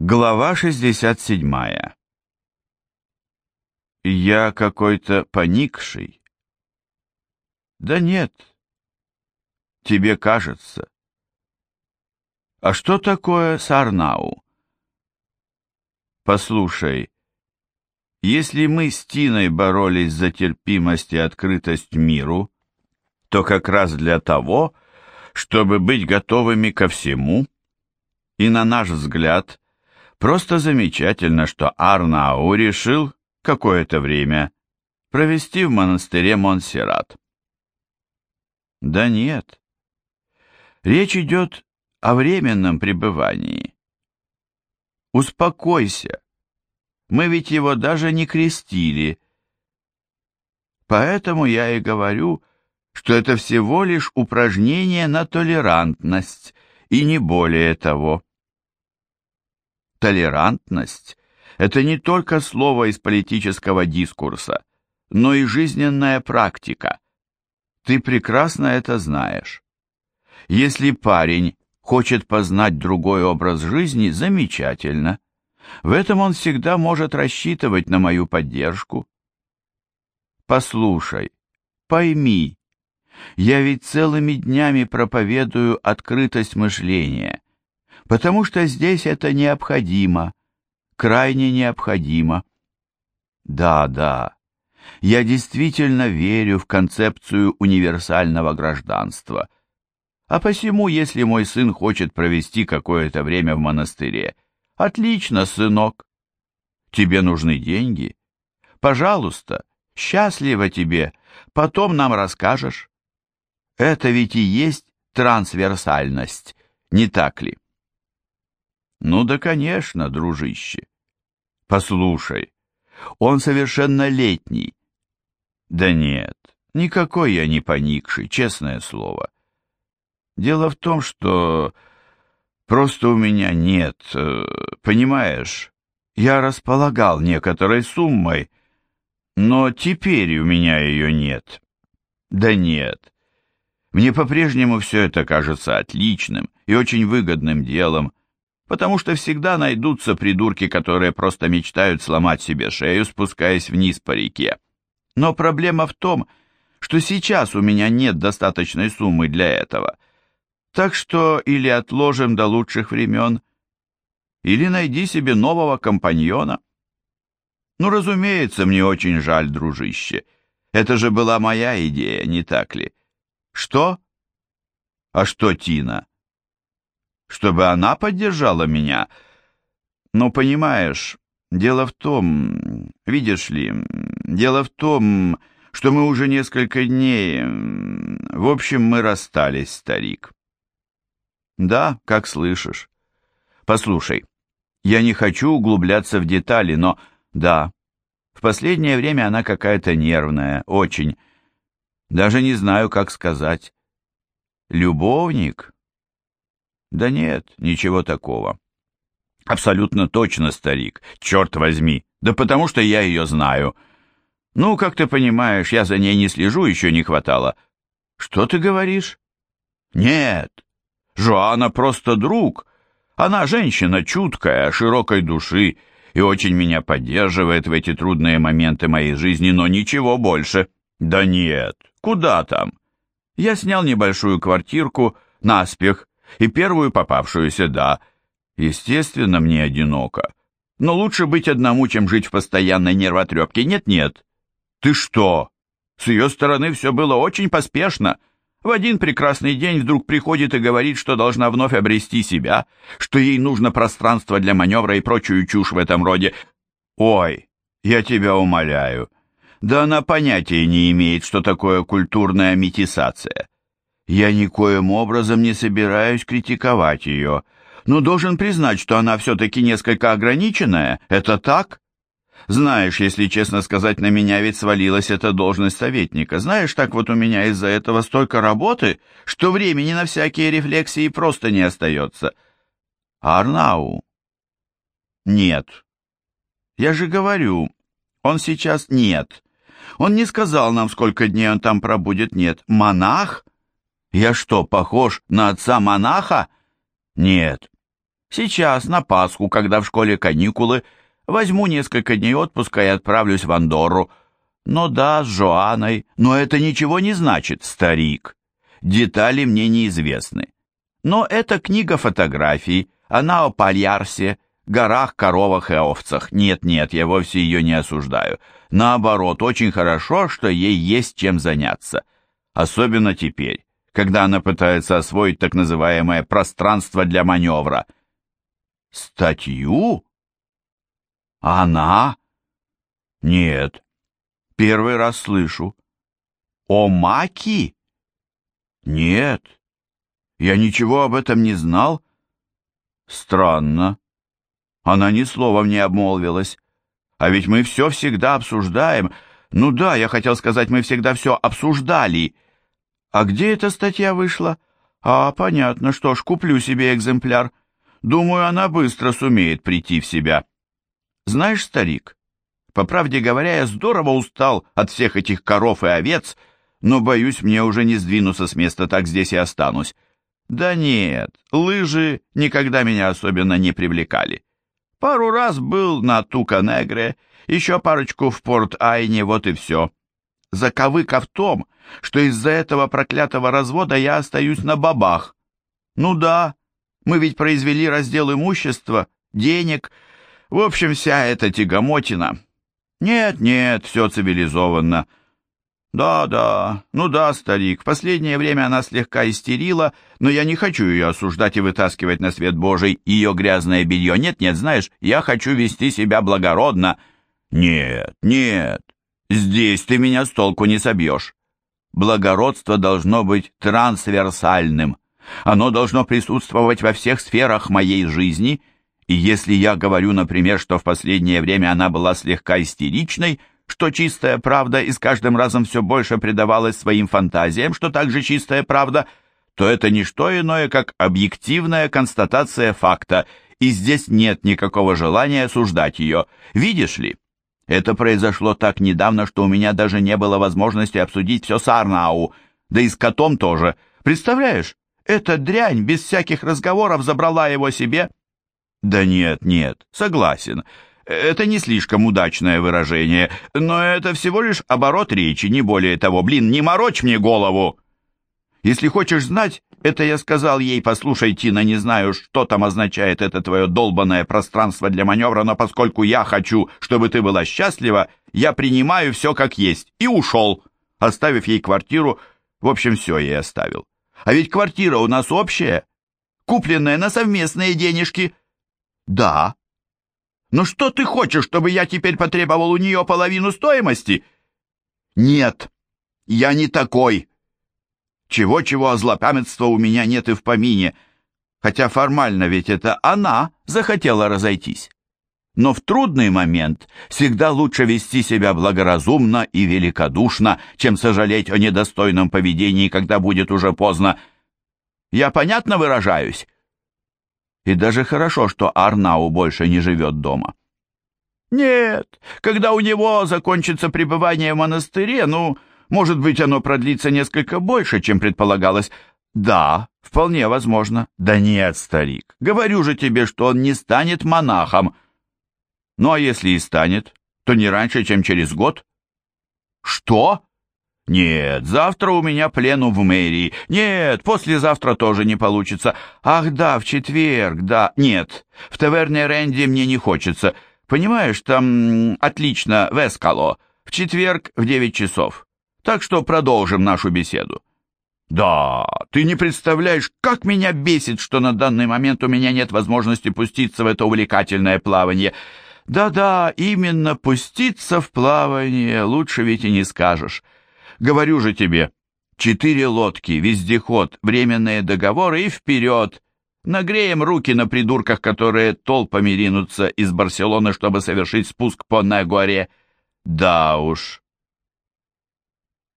Глава 67 Я какой-то поникший. Да нет, тебе кажется. А что такое Сарнау? Послушай, если мы с Тиной боролись за терпимость и открытость миру, то как раз для того, чтобы быть готовыми ко всему, и на наш взгляд – Просто замечательно, что Арнау решил какое-то время провести в монастыре Монсеррат. Да нет. Речь идет о временном пребывании. Успокойся. Мы ведь его даже не крестили. Поэтому я и говорю, что это всего лишь упражнение на толерантность, и не более того. Толерантность – это не только слово из политического дискурса, но и жизненная практика. Ты прекрасно это знаешь. Если парень хочет познать другой образ жизни, замечательно. В этом он всегда может рассчитывать на мою поддержку. Послушай, пойми, я ведь целыми днями проповедую открытость мышления, потому что здесь это необходимо, крайне необходимо. Да, да, я действительно верю в концепцию универсального гражданства. А посему, если мой сын хочет провести какое-то время в монастыре, отлично, сынок. Тебе нужны деньги? Пожалуйста, счастливо тебе, потом нам расскажешь. Это ведь и есть трансверсальность, не так ли? Ну да, конечно, дружище. Послушай, он совершеннолетний. Да нет, никакой я не поникший, честное слово. Дело в том, что просто у меня нет, э, понимаешь, я располагал некоторой суммой, но теперь у меня ее нет. Да нет. Мне по-прежнему все это кажется отличным и очень выгодным делом, потому что всегда найдутся придурки, которые просто мечтают сломать себе шею, спускаясь вниз по реке. Но проблема в том, что сейчас у меня нет достаточной суммы для этого. Так что или отложим до лучших времен, или найди себе нового компаньона. Ну, разумеется, мне очень жаль, дружище. Это же была моя идея, не так ли? Что? А что, Тина? Чтобы она поддержала меня. Но понимаешь, дело в том, видишь ли, дело в том, что мы уже несколько дней... В общем, мы расстались, старик. Да, как слышишь. Послушай, я не хочу углубляться в детали, но... Да, в последнее время она какая-то нервная, очень. Даже не знаю, как сказать. Любовник? Да нет, ничего такого. Абсолютно точно, старик, черт возьми. Да потому что я ее знаю. Ну, как ты понимаешь, я за ней не слежу, еще не хватало. Что ты говоришь? Нет, Жоанна просто друг. Она женщина чуткая, широкой души и очень меня поддерживает в эти трудные моменты моей жизни, но ничего больше. Да нет, куда там? Я снял небольшую квартирку, наспех, и первую попавшуюся, да. Естественно, мне одиноко. Но лучше быть одному, чем жить в постоянной нервотрепке. Нет-нет. Ты что? С ее стороны все было очень поспешно. В один прекрасный день вдруг приходит и говорит, что должна вновь обрести себя, что ей нужно пространство для маневра и прочую чушь в этом роде. Ой, я тебя умоляю. Да она понятия не имеет, что такое культурная метисация. Я никоим образом не собираюсь критиковать ее, но должен признать, что она все-таки несколько ограниченная. Это так? Знаешь, если честно сказать, на меня ведь свалилась эта должность советника. Знаешь, так вот у меня из-за этого столько работы, что времени на всякие рефлексии просто не остается. Арнау? Нет. Я же говорю, он сейчас нет. Он не сказал нам, сколько дней он там пробудет, нет. Монах? Я что, похож на отца монаха? Нет. Сейчас, на Пасху, когда в школе каникулы, возьму несколько дней отпуска и отправлюсь в Андорру. Но да, с Жоаной, но это ничего не значит, старик. Детали мне неизвестны. Но это книга фотографий, она о Пальярсе, горах, коровах и овцах. Нет-нет, я вовсе ее не осуждаю. Наоборот, очень хорошо, что ей есть чем заняться. Особенно теперь, когда она пытается освоить так называемое пространство для маневра. Статью? Она? Нет. Первый раз слышу. О Маки? Нет. Я ничего об этом не знал. Странно. Она ни словом не обмолвилась. А ведь мы все всегда обсуждаем. Ну да, я хотел сказать, мы всегда все обсуждали. А где эта статья вышла? А, понятно, что ж, куплю себе экземпляр. Думаю, она быстро сумеет прийти в себя. Знаешь, старик, по правде говоря, я здорово устал от всех этих коров и овец, но, боюсь, мне уже не сдвинуться с места, так здесь и останусь. Да нет, лыжи никогда меня особенно не привлекали. Пару раз был на Тука-Негре, еще парочку в Порт-Айне, вот и все. Заковыка в том, что из-за этого проклятого развода я остаюсь на бабах. Ну да, мы ведь произвели раздел имущества, денег, в общем, вся эта тягомотина. Нет-нет, все цивилизованно. Да-да, ну да, старик, в последнее время она слегка истерила, но я не хочу ее осуждать и вытаскивать на свет Божий ее грязное белье. Нет-нет, знаешь, я хочу вести себя благородно. Нет, нет, здесь ты меня с толку не собьешь. Благородство должно быть трансверсальным. Оно должно присутствовать во всех сферах моей жизни, и если я говорю, например, что в последнее время она была слегка истеричной, что чистая правда и с каждым разом все больше предавалась своим фантазиям, что также чистая правда, то это не что иное, как объективная констатация факта, и здесь нет никакого желания осуждать ее. Видишь ли? Это произошло так недавно, что у меня даже не было возможности обсудить все с Арнау, да и с котом тоже. Представляешь? Эта дрянь без всяких разговоров забрала его себе. Да нет, нет, согласен. Это не слишком удачное выражение, но это всего лишь оборот речи, не более того. Блин, не морочь мне голову. Если хочешь знать, это я сказал ей, послушай, Тина, не знаю, что там означает это твое долбанное пространство для маневра, но поскольку я хочу, чтобы ты была счастлива, я принимаю все как есть. И ушел, оставив ей квартиру. В общем, все ей оставил. А ведь квартира у нас общая, купленная на совместные денежки. Да. Но что ты хочешь, чтобы я теперь потребовал у нее половину стоимости? Нет, я не такой. Чего-чего, а злопамятства у меня нет и в помине. Хотя формально ведь это она захотела разойтись но в трудный момент всегда лучше вести себя благоразумно и великодушно, чем сожалеть о недостойном поведении, когда будет уже поздно. Я понятно выражаюсь? И даже хорошо, что Арнау больше не живет дома. Нет, когда у него закончится пребывание в монастыре, ну, может быть, оно продлится несколько больше, чем предполагалось. Да, вполне возможно. Да нет, старик, говорю же тебе, что он не станет монахом, — ну а если и станет, то не раньше, чем через год. Что? Нет, завтра у меня плену в мэрии. Нет, послезавтра тоже не получится. Ах да, в четверг, да. Нет, в таверне Рэнди мне не хочется. Понимаешь, там отлично, Вескало. В четверг в девять часов. Так что продолжим нашу беседу. Да, ты не представляешь, как меня бесит, что на данный момент у меня нет возможности пуститься в это увлекательное плавание. Да-да, именно пуститься в плавание, лучше ведь и не скажешь. Говорю же тебе, четыре лодки, вездеход, временные договоры и вперед. Нагреем руки на придурках, которые толпами ринутся из Барселоны, чтобы совершить спуск по Негоре. Да уж,